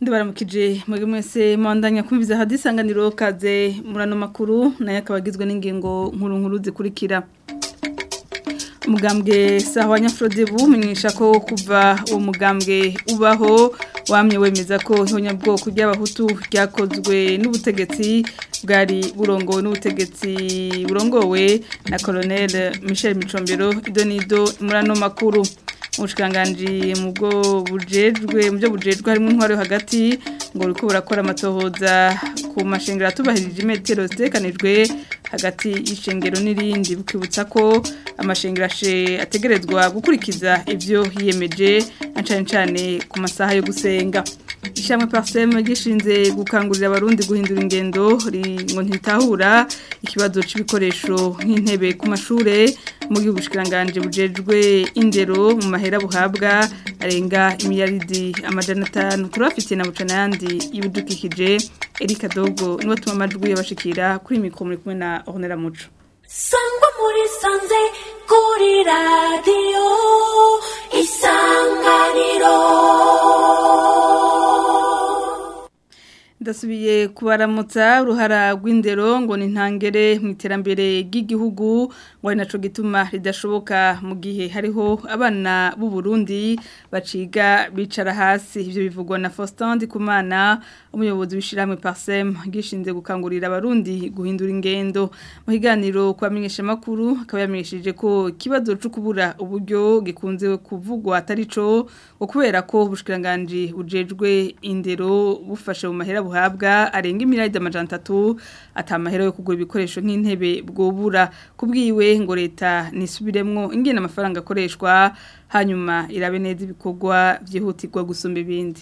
murakomeje mwebwe mwese mwandanya kubivuze hadisanganiro kaze murano makuru naye akaba agizwe n'ingingo nkuru nkuru zikurikira umugambwe sawa nyafurode bumenyesha ko kuva uwo mugambwe ubaho wamye wemeza ko ihonyabwoko ry'abahutu ryakozwe n'ubutegetsi bwari burongowe n'ubutegetsi burongowe na colonel Michelle micombero idonido murano makuru ubushikanganje mu bwo bujejwe mu bujejwe harimo intwaro hagati ngo riko burakora amatohoza ku mashengero atubahirije imetero zitekanijwe hagati y'ishengero n'irindi bukibutsa ko amashengero ategerezwa gukurikiza ibyo hiyemeje cyane cyane ku masaha yo gusenga ishyamba parisemu gishinze gukangurira abarundi guhindura ingendo ngo ntitahura ikibazo cy'ibikoresho nk'intebe ku mashuri mu gihugu cy'iranganje bujejwe indero mu mahera buhabwa arenga imiyaridi amajana atanu kuri bafite na bucana yandi y'ibidukikije erika dogo niwe atuma amajwi yabashikira kuri mikoro muri kumwe na ornera muco sangwa muri sanze kuri radiyo isanganiro dasubiye kubaramutsa uruhara rw'indero ngo ni ntangere mu iterambere ry'igihugu ngo ari nacyo gituma ridashoboka mu gihe hariho abana b'u Burundi baciga bicara hasi ibyo bivugwa na Faustin Ndikumana umuyobozi w'ishyirahamwe Parsem gishinze gukangurira abarundi guhindura ingendo mu kiganiro kwa menyeshamakuru akaba yamenyesheje ko kibazo cyo kubura uburyo gikunze kuvugwa atari cyo kubera ko ubushikiranganje bujejwe indero bufashe mu mahera buhabwa arenga imirade amajana atatu atamahera yo kugura ibikoresho nk'intebe bwobura kubwiwe ngo leta nisubiremwo ingena amafaranga akoreshwa hanyuma irabe neza ibikorwa byihutirwa gusumba ibindi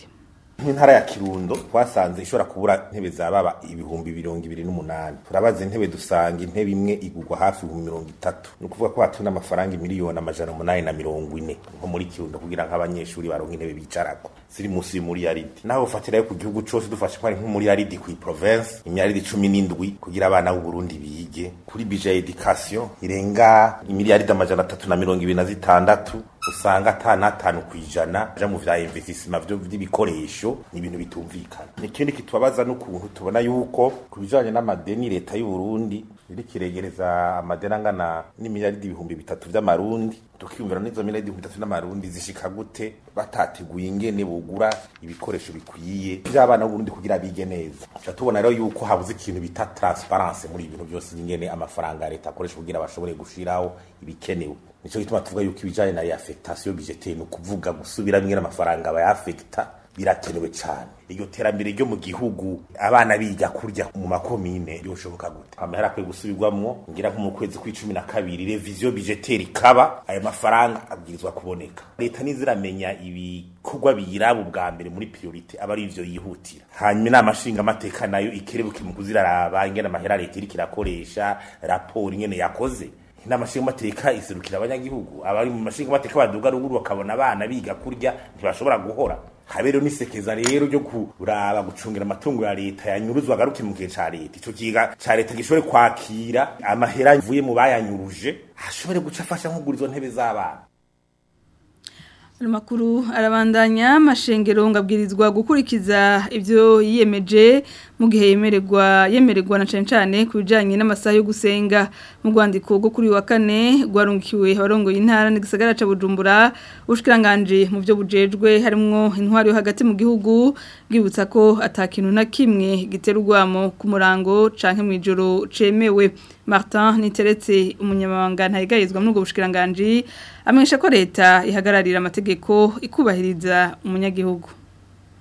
nk'intara ya kirundo twasanze ishobora kubura intebe zababa ibihumbi mirongo ibiri n'umunani turabaza intebe dusanga intebe imwe igurwa hafi ibihumbi mirongo itatu ni ukuvuga ko hatuna amafaranga miliyoni amajana umunani na mirongo ine nko muri kirundo kugira ngo abanyeshuri baronke intebe bicarako ziri munsi y'umuriyaridi naho ufatirayo ku gihugu cyose dufashe ko ari nk'umuriyaridi ku province imiliyaridi cumi n'indwi kugira abana b'u Burundi bige kuri bije education irenga imiliyaridi amajana atatu na mirongo ibiri na zitandatu usanga atanu atanu ku ijana aja mu vya investissement vyo vy'ibikoresho ni ibintu bitumvikana ikindi kitubabaza n'ukuntu tubona yuko ku bijyanye n'amadeni leta y'u Burundi iriko iregereza amadeni angana n'imiliyaridi ibihumbi bitatu by’amarundi. tukiyumvira n'izo mine dihumbi n'amarundi zishika gute batateguye ingene bugura ibikoresho bikwiye by'abana b'uburundi kugira bige neza tuca tubona rero yuko habuze ikintu bita transparence muri ibintu byose ingene amafaranga ya leta akoresha kugira bashobore gushiraho ibikenewe nico gituma tuvuga yuko ibijanye na affectation budgetaire ni ukuvuga gusubiramo ingene amafaranga bayafecta birakenewe cyane iryo terambere ryo mu gihugu abana biga kurya mu makomine byoshoboka gute amahera akwiye gusubirwamo ngira nko mu kwezi kw'icumi na kabiri reviziyo bijeteri ikaba ayo mafaranga abwirizwa kuboneka leta ntiziramenya ibikorwa biyiraba ubwa mbere muri priorite aba ari ivyo yihutira hanyuma inama nshingamateka nayo ikerebuke mu kuziraraba ingene amahera leta iriko irakoresha raporo ingene yakoze inama nshingamateka iserukira abanyagihugu abari mu mashingamateka baduga ruguru bakabona abana biga kurya ntibashobora guhora habereho n'isekeza rero ryo kuraba gucungira amatungo ya leta yanyuruzwa agaruke mu gihe cya leta ico kiga cya leta gishobore kwakira amahera avuye mu bayanyuruje ashobore guca afasha nko kugura izo ntebe z'abana makuru arabandanya mashengero ngabwirizwa gukurikiza ibyo yiyemeje mu gihe yemererwa yemererwa na cyane cyane ku bijyanye n'amasaha yo gusenga mu rwandiko rwo kuri wa kane rwarungikiwe abarongoye intara n'igisagara cya Bujumbura ubushikiranganje mu byo bujejwe harimo intwari yo hagati mu gihugu bwibutsa ko atakintu na kimwe giterwamo ku murango canke mu ijoro cemewe Martin niteretse umunyamabanga ntayigarizwa n’ubwo ubwo bushikiranganje amenyesha ko leta ihagararira amategeko ikubahiriza umunyagihugu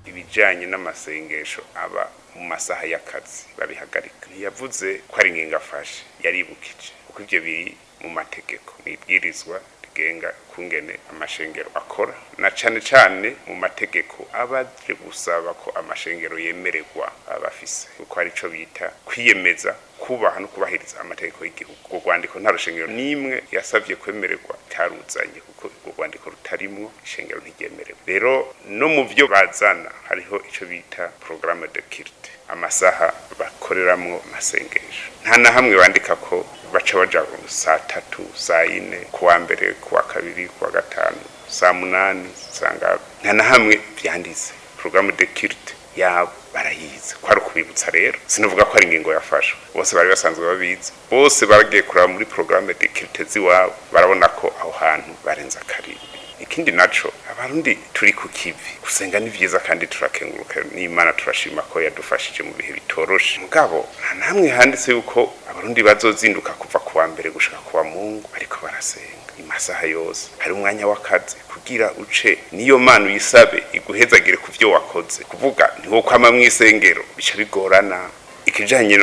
ibijyanye n'amasengesho aba mu masaha y'akazi babihagarika ntiyavuze ko ari nk'ingafashe yaribukije kuko ibyo biri mu mategeko ni ibwirizwa rigenga kungene amashengero akora na cyane cyane mu mategeko abaje gusaba ko amashengero yemererwa abafise kuko ari cyo bita kwiyemeza kubaha no kubahiriza amategeko y'igihugu urwo rwandiko nta rushengero n'imwe yasabye kwemererwa cyaruzanye kuko urwo rwandiko rutarimwo ishengero ntiryemerewe rero no mu byo bazana hariho icyo bita porogaramu de kirite amasaha bakoreramo amasengesho nta na hamwe bandika ko baca baja saa tatu saa yine kuwa mbere kuwa kabiri kuwa gatanu saa munani saa ngapi nta na hamwe byanditse porogaramu de kirite yabo barayizi ko ari ukubibutsa rero sinavuga ko ari ingingo yafashwe bose bari basanzwe babizi bose baragiye kureba muri porogaramu de kiritezi iwabo barabona ko aho hantu barenze akarindwi ikindi naco abarundi turi ku kivi gusenga ni vyiza kandi turakenguruka n'imana turashima ko yadufashije mu bihe bitoroshe mugabo nta namwe handitse yuko abarundi bazozinduka kuva kuwa mbere gushika kuwa mungu ariko barasenga masaha yose hari umwanya w'akazi kugira uce niyo mana uyisabe iguhezagire ku byo wakoze kuvuga ntiwo kwama mu isengero bica bigorana ikijanye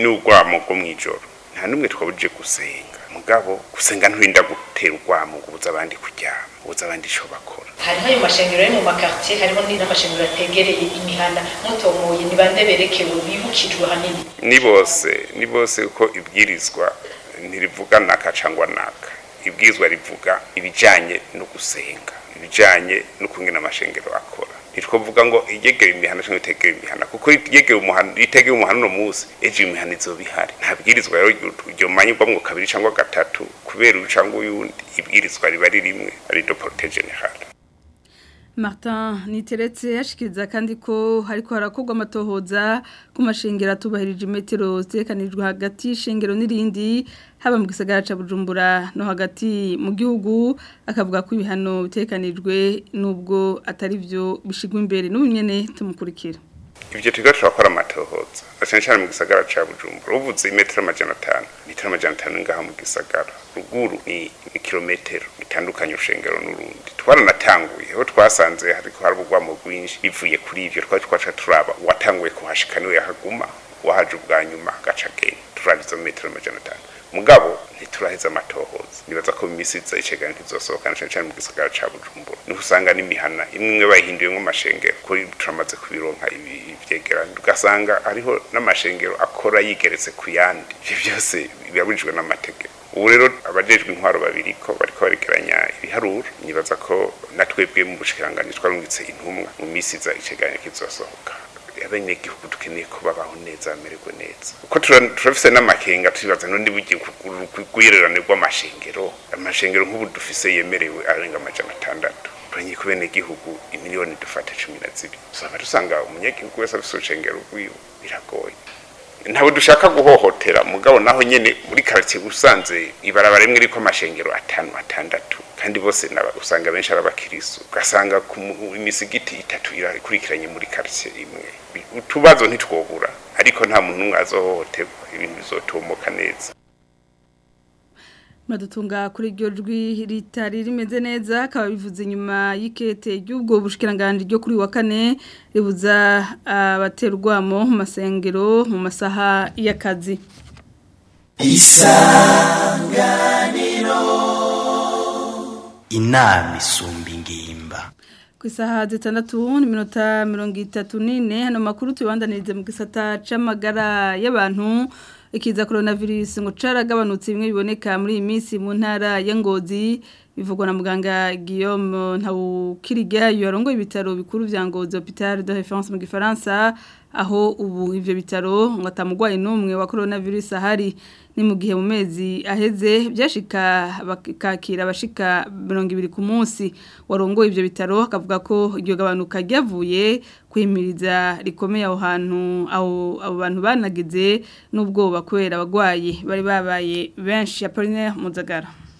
n'urwamo rwo ijoro nta n'umwe twabuje gusenga mugabo gusenga nturinda gutera urwamo ngo abandi kuryama ubuze abandi ico bakora hariho ayo mashengero ari mu makartier hariho n'amashengero ategereye imihana mutomoye ni bande berekewe bibukijwe hanini ni bose ni bose kuko ibwirizwa ntirivugana naka cangwa naka ibwizwa rivuga ibijyanye no gusenga ibijyanye no kungena amashengero akora ntitwavuga ngo iryegera imihana cyangwa itegera imihana kuko iryegera umuhana ritegera umuhana uno munsi ejo imihana izoba ihari nta bwirizwa rero ryomanyurwa ngo kabiri cyangwa gatatu kubera uyu cyangwa uyundi ibwirizwa riba ari rimwe ari do porute generale Martin niteretse yashikiriza kandi ko hariko harakorwa amatohoza ku mashengero atubahirije imetero zekanijwe hagati y'ishengero n'irindi haba mu gisagara ca Bujumbura no hagati mu gihugu akavuga ko ibihano bitekanijwe nubwo atari byo bishigwa imbere n'umwe tumukurikira ibyo tuba turakora amatohoza cyane cyane mu gisagara cya bujumbura uvuze imetero amajana atanu imetero amajana atanu ngaha mu gisagara ruguru ni kilometero itandukanye urushengero n'urundi twaranatanguye aho twasanze ariko hari ubugwamo bwinshi bivuye kuri ibyo twari twaca turaba uwatanguye kuhashika niwe yahaguma wahaje ubwa nyuma gaca genda turaba izo metero amajana atanu mugabo ntituraheza amatohoza nibaza ko iminsi izayicaga ntizosohoka na cyane mu gisagara ca Bujumbura niho usanga n'imihana imwe imwe bayihinduyemo amashengero kuri turamaze kubironka ibyegeranyo ugasanga hariho n'amashengero akora yigeretse ku yandi ivyo byose birabujijwe n'amategeko ubu rero abajejwe intwaro babiri ko bariko barekeranya ibiharuro nibaza ko natwebwe mu bushikiranganje twarungitse intumwa mu minsi iza icegeranyo kizosohoka abanyagihugu dukeneye ko babaho neza bamererwe neza kuko turafise n'amakenga turibaza n'undi rwirerane rw'amashengero amashengero nk'ubu dufise yemerewe arenga amajana atandatu turanye ku benegihugu imiliyoni dufata cumi na zibiri usanga dusanga umunyagihugu wese afise urushengero rwiwe biragoye ntabwo dushaka guhohotera mugabo naho nyene muri karitsiye usanze ibarabara rimwe ririko amashengero atanu atandatu kandi bose usanga benshi ari abakirisitu ugasanga imisigiti itatu irakurikiranye muri karitsiye imwe utubazo ntitwobura ariko nta muntu umwe azohohoterwa ibintu bizotomoka neza muradutunga kuri iryo jwi ritari rimeze neza akaba bivuze nyuma y'ikete ry'ubwo bushikiranganje ryo kuri wa kane ribuza ah, abaterwamo mu masengero mu masaha y'akazi isa inama isumba ingimba zitandatu n'iminota mirongo itatu n'ine hano makuru tubandaniriza mu gisata cy'amagara y'abantu ikiza coronavirus ngo caragabanutse bimwe biboneka muri iyi minsi mu ntara ya Ngozi bivugwa na muganga Guillaume Ntawukiriga yarongoye ibitaro bikuru vya Ngozi Hôpital de Référence mu Gifaransa aho ubu ivyo bitaro ngo atamugwayi n'umwe wa coronavirus ahari ni mu gihe mu mezi aheze byashika bakakira abashika 200 ku munsi warongoye ivyo bitaro akavuga ko iryo gabanuka ryavuye kwimiriza rikomeye aho hantu aho abo bantu banagize n'ubwoba kubera abagwayi bari babaye benshi ya Apolline Muzagara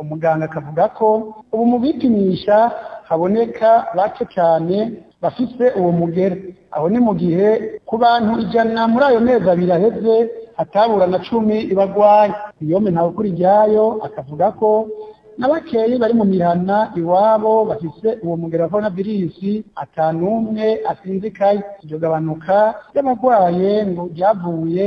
umuganga akavuga ko ubu mu bipimisha haboneka bake cyane bafise uwo mugera aho ni mu gihe ku bantu ijana muri ayo mezi abiri aheze hatabura na cumi ibagwaye iyome ntawe kuri ryayo akavuga ko n'abakeye bari mu mihana iwabo bafise uwo mugera wa korona virusi atanumwe asinzikaye iryo gabanuka ry'abagwaye ngo ryavuye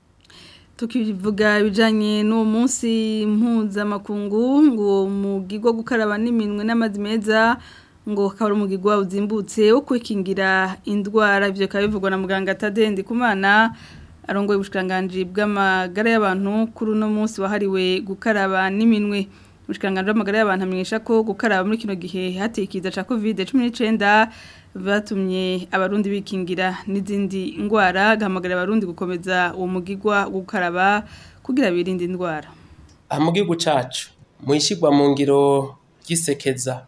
tukivuga ibijyanye n'uwo munsi mpuzamakungu ngo umugirwa gukaraba n'iminwe n'amazi meza ngo ukaba umugigwa uzimbutse wo kwikingira indwara ibyo bikaba bivugwa na muganga atadendi ku arongoye ubushikiranganji bw'amagara y'abantu kuri uno munsi wahariwe gukaraba n'iminwe ubushikiranganje bw'amagara y'abantu amenyesha ko gukaraba muri kino gihe hateye ikiza cya kovide cumi batumye abarundi bikingira n'izindi ndwara gahamagarira abarundi gukomeza uwo mugigwa gukaraba kugira birinde indwara aha mu gihugu mu ishyirwa mu ngiro ry'isekeza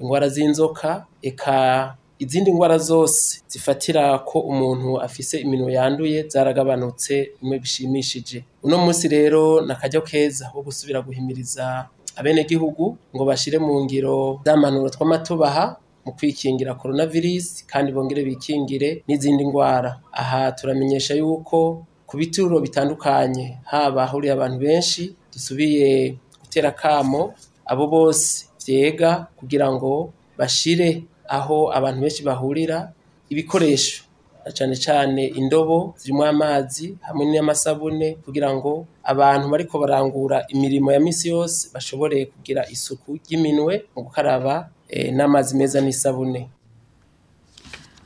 indwara z'inzoka eka izindi ndwara zose zifatira ko umuntu afise iminwe yanduye zaragabanutse bimwe bishimishije uno munsi rero nakajyo keza wo gusubira guhimiriza abenegihugu ngo bashire mu ngiro z'amanuro tw'amatubaha mu kwikingira coronavirus kandi bongere bikingire n'izindi ndwara aha turamenyesha yuko ku bituro bitandukanye haba hahuriye abantu benshi dusubiye gutera kamo abo bose vyega kugira ngo bashire aho abantu benshi bahurira ibikoresho cyane cyane indobo zirimo amazi hamwe n'amasabune kugira ngo abantu bariko barangura imirimo ya misi yose bashobore kugira isuku ry'iminwe mu gukaraba eh, n'amazi meza n'isabune.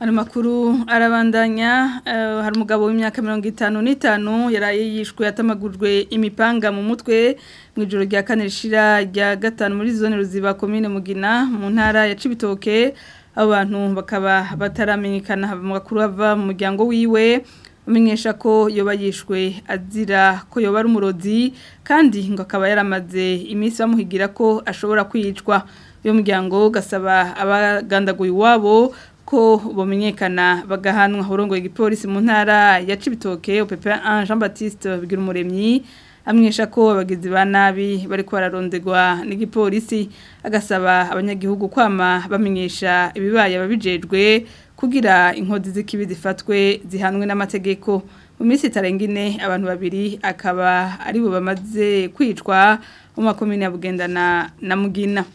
Ano makuru arabandanya uh, hari umugabo w'imyaka 55 yaraye yishwe yatamagurwe imipanga mu mutwe mu ijoro rya kane rishira rya gatanu muri zone ruziba commune mugina mu ntara ya Cibitoke abantu bakaba bataramenyekana mu makuru ava mu muryango wiwe umenyesha ko yoba yishwe azira ko yoba ari umurozi kandi ngo akaba yaramaze iminsi bamuhigira ko ashobora kwicwa uyu muryango ugasaba abagandaguye iwabo ko bamenyekana bagahanwa urongo igipolisi mu ntara ya Cibitoke OPP Jean Baptiste bigira umuremyi amwesha ko abagizi ba nabi bari kwararondegwa n'igipolisi agasaba abanyagihugu kwama bamenyesha ibibaye ababijejwe kugira inkozi z'ikibi zifatwe zihanwe n'amategeko mu minsi itarenga abantu babiri akaba ari bo bamaze kwicwa mu makomine ya Bugendana na Mugina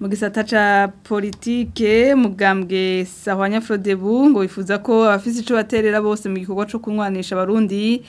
mu gisata ca politike mugambwe sahwanya Frodebu ngo bifuza ko abafise ico baterera bose mu gikorwa co kunwanisha abarundi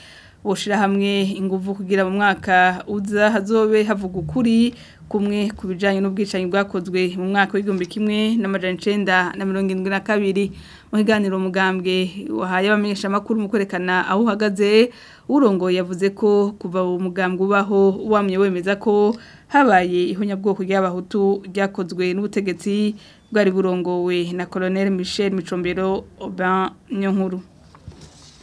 boshira hamwe inguvu kugira mu mwaka uza hazobe havuga ukuri kumwe kubijanye n'ubwicanyi bwakozwe mu mwaka w'igihumbi kimwe na kabiri. muhiganira umugambwe wahaye abamenyeshamakuru mu kwerekana aho uhagaze urongo yavuze ko kuva uwo mugambwe ubaho wamye wemeza ko habaye ihonyabwoko ry'abahutu ryakozwe n'ubutegetsi bwari burongowe na Colonel Michel Micombero Oban Nyonkuru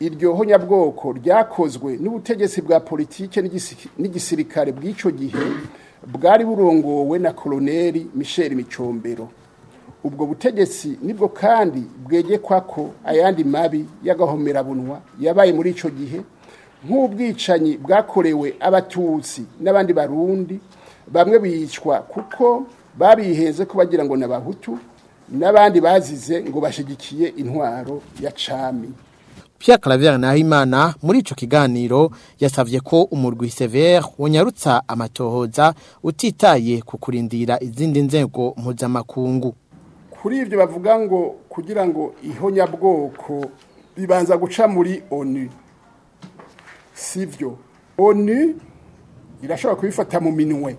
iryo honyabwoko ryakozwe n'ubutegetsi bwa politiki n'igisirikare bw'icyo gihe bwari burongowe na koroneri michel micombero ubwo butegetsi nibwo kandi bwegekwa ko ayandi mabi y'agahomerabunwa yabaye muri icyo gihe nk'ubwicanyi bwakorewe abatutsi n'abandi barundi bamwe bicwa kuko babiheze ko bagira ngo ni abahutu n'abandi bazize ngo bashyigikiye intwaro ya cami Pierre Claver Nahimana muri ico kiganiro yasavye ko umurwi Sever wonyarutsa amatohoza utitaye ku izindi nzego mpuzamakungu kuri ivyo bavuga ngo kugira ngo ihonyabwoko bibanza guca muri ONU sivyo ONU irashobora kubifata mu minwe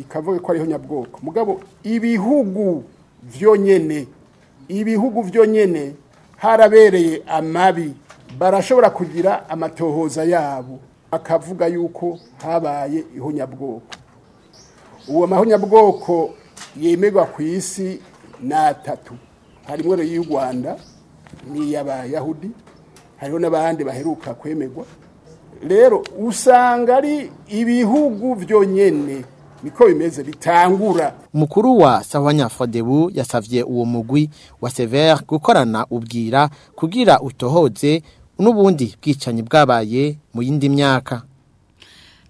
ikavuga ko ari ihonyabwoko mugabo ibihugu vyonyene ibihugu vyonyene harabereye amabi barashobora kugira amatohoza yabo akavuga yuko habaye ihunyabwoko uwo mahunyabwoko yemegwa ku isi ni atatu harimo rero y'u rwanda ni iy'abayahudi hariho n'abandi baheruka kwemegwa rero usanga ari ibihugu byonyine niko bimeze bitangura mukuru wa savanya fodebu yasabye uwo mugwi wa severe gukorana ubwira kugira utohoze n'ubundi bwicanyi bwabaye mu yindi myaka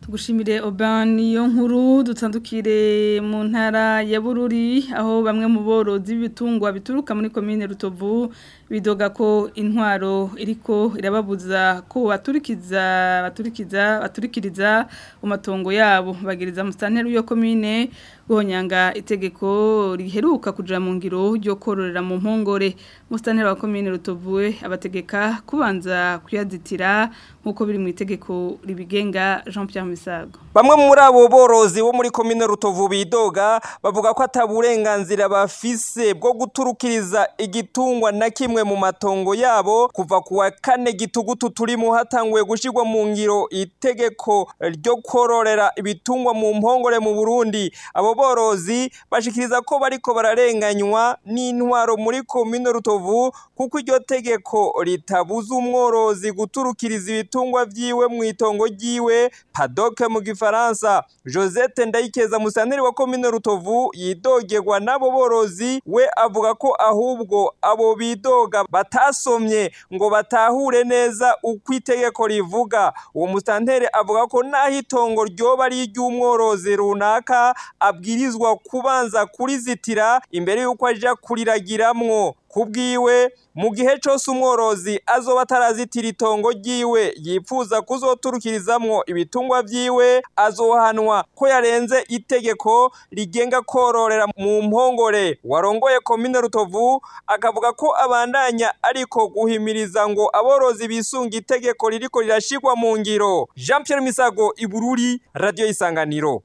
tugushimire Oban iyo nkuru dutandukire mu ntara ya Bururi aho bamwe mu borozi b'ibitungwa bituruka muri komine Rutovu bidoga ko intwaro iriko irababuza ko baturikiza baturikiza baturikiriza umatongo yabo bagiriza musanteri yo komine guhonyanga itegeko riheruka kujya mu ngiro ryo kororera mu mpongore musitani wa komine rutovuwe abategeka kubanza kuyaditira nk'uko biri mu itegeko ribigenga jean Pierre Misago bamwe muri abo borozi wo muri komine rutovu bidoga bavuga ko ataburenganzira bafise bwo guturukiriza igitungwa na kimwe mu matongo yabo kuva ku wa kane gitugutu turimo hatanguye gushyirwa mu ngiro itegeko ryo kororera ibitungwa mu mpongore mu burundi abo bworozi bashikiriza ko bariko bararenganywa n'intwaro muri komine Rutovu kuko iryo tegeko ritabuza umworozi guturukiriza ibitungwa vyiwe mu itongo ryiwe padoke mu gifaransa Josette Ndayikeza musanteri wa komine Rutovu yidogegwa n'abo borozi we avuga ko ahubwo abo bidoga batasomye ngo batahure neza uko itegeko rivuga uwo musanteri avuga ko naho itongo ryoba ari iry'umworozi runaka abwirizwa kubanza kurizitira imbere y'uko ajya kuriragiramo kubwiwe mu gihe cyose umworozi azoba atarazitira itongo ryiwe yifuza kuzoturukirizamwo ibitungwa byiwe azohanwa ko yarenze itegeko rigenga kororera mu mpongore warongoye komine rutovu akavuga ko abandanya ariko guhimiriza ngo aborozi bisunga itegeko ririko rirashigwa mu ngiro jean pierre misago ibururi radiyo isanganiro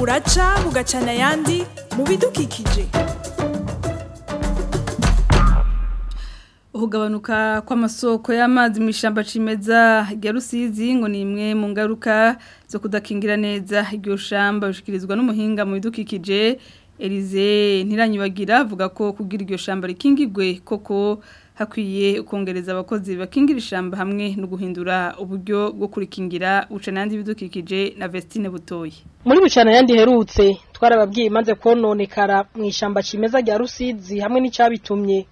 uraca mugacana ayandi mu bidukikije uhugabanuka kw'amasoko y'amazi mu ishyamba cimeza rya rusizi ngo ni imwe mu ngaruka zo kudakingira neza iryo shamba bishyikirizwa n'umuhinga mu bidukikije erize ntiranyubagira avuga ko kugira iryo shamba rikingirwe koko hakwiye kongereza abakozi bakingira ishyamba hamwe no guhindura uburyo bwo kurikingira bucanandi ibidukikije na Vestine Butoyi muri yandi herutse twarababwiye imanze kononekara mu ishyamba kimeza rya Rusizi hamwe n'icyabitumye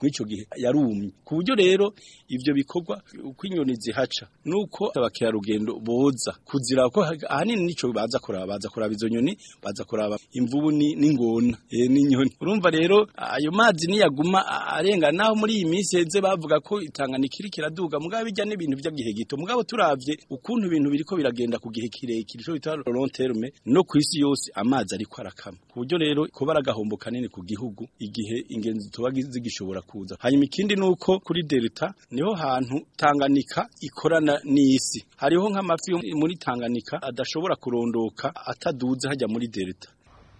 muri gihe yarumye ku buryo rero ibyo bikorwa uko inyoni zihaca ni uko abakerarugendo boza kuzira ko ahanini nicyo baza kuraba baza kuraba izo nyoni baza kuraba imvubu n'ingona e, n'inyoni urumva rero ayo mazi niyaguma arenga naho muri iyi minsi heze bavuga ko itanganika iri kiraduga mugabo bijya n'ibintu by'igihe gito mugabo turabye ukuntu ibintu biriko biragenda ku gihe kirekire cyo bita long terme no ku isi yose amazi ariko arakama ku buryo rero kuba aragahombo kanini ku gihugu igihe ingenzi tuba zigishobora kuza hanyuma ikindi ni kuri delta niho hantu tanganika ikorana n'isi hariho nk'amafi yo muri tanganika adashobora kurondoka ataduze hajya muri delta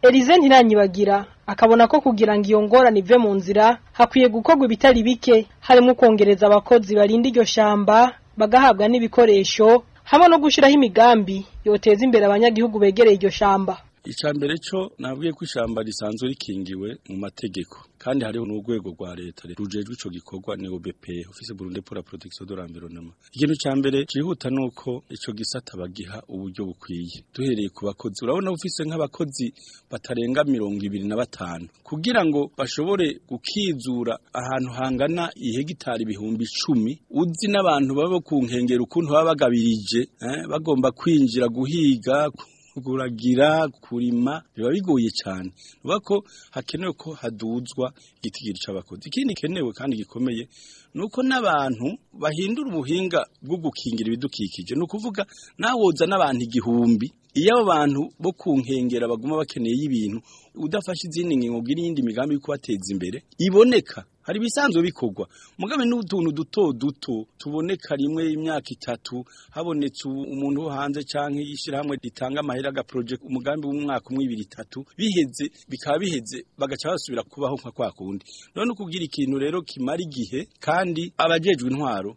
Elize ntiranyibagira akabona ko kugira ngo iyo ngorane ive mu nzira hakwiye gukorwa ibitari bike harimo kongereza abakozi barinda iryo shamba bagahabwa n'ibikoresho hamwe no gushyiraho imigambi yoteza imbere abanyagihugu begereye iryo shamba icya mbere cyo nabwiye ko ishyamba risanzwe rikingiwe mu mategeko kandi hariho n'urwego rwa leta rujejwe ico gikorwa ni OBP office Burundi pour la protection de l'environnement ikintu cya mbere ni uko icyo gisata bagiha uburyo bukwiye duhereye ku bakozi urabona ufise nk'abakozi batarenga mirongo ibiri na batanu kugira ngo bashobore gukizura ahantu hangana ihegitari ibihumbi icumi uzi n'abantu baba ku nkengero ukuntu baba bagabirije eh, bagomba kwinjira guhiga ku kuragira kurima biba bigoye cyane nuba ko hakenewe ko haduzwa igitigiri cy'abakozi ikindi gikenewe kandi gikomeye nuko n'abantu bahindura ubuhinga bwo gukingira ibidukikije ni ukuvuga nawoza n'abantu igihumbi iyo abo bantu bo ku baguma bakeneye ibintu udafashe izindi ngingo ngira iyindi migambi yo kubateza imbere iboneka hari ibisanzwe bikorwa mugambi n'utuntu duto duto tuboneka rimwe imyaka itatu habonetse umuntu hanze cyangwa yishyirahamwe ritanga amahera project umugambi w'umwaka umwe ibiri itatu biheze bikaba biheze bagaca basubira kubaho nka kwa kundi none ukubwira ikintu rero kimara igihe kandi abajejwe intwaro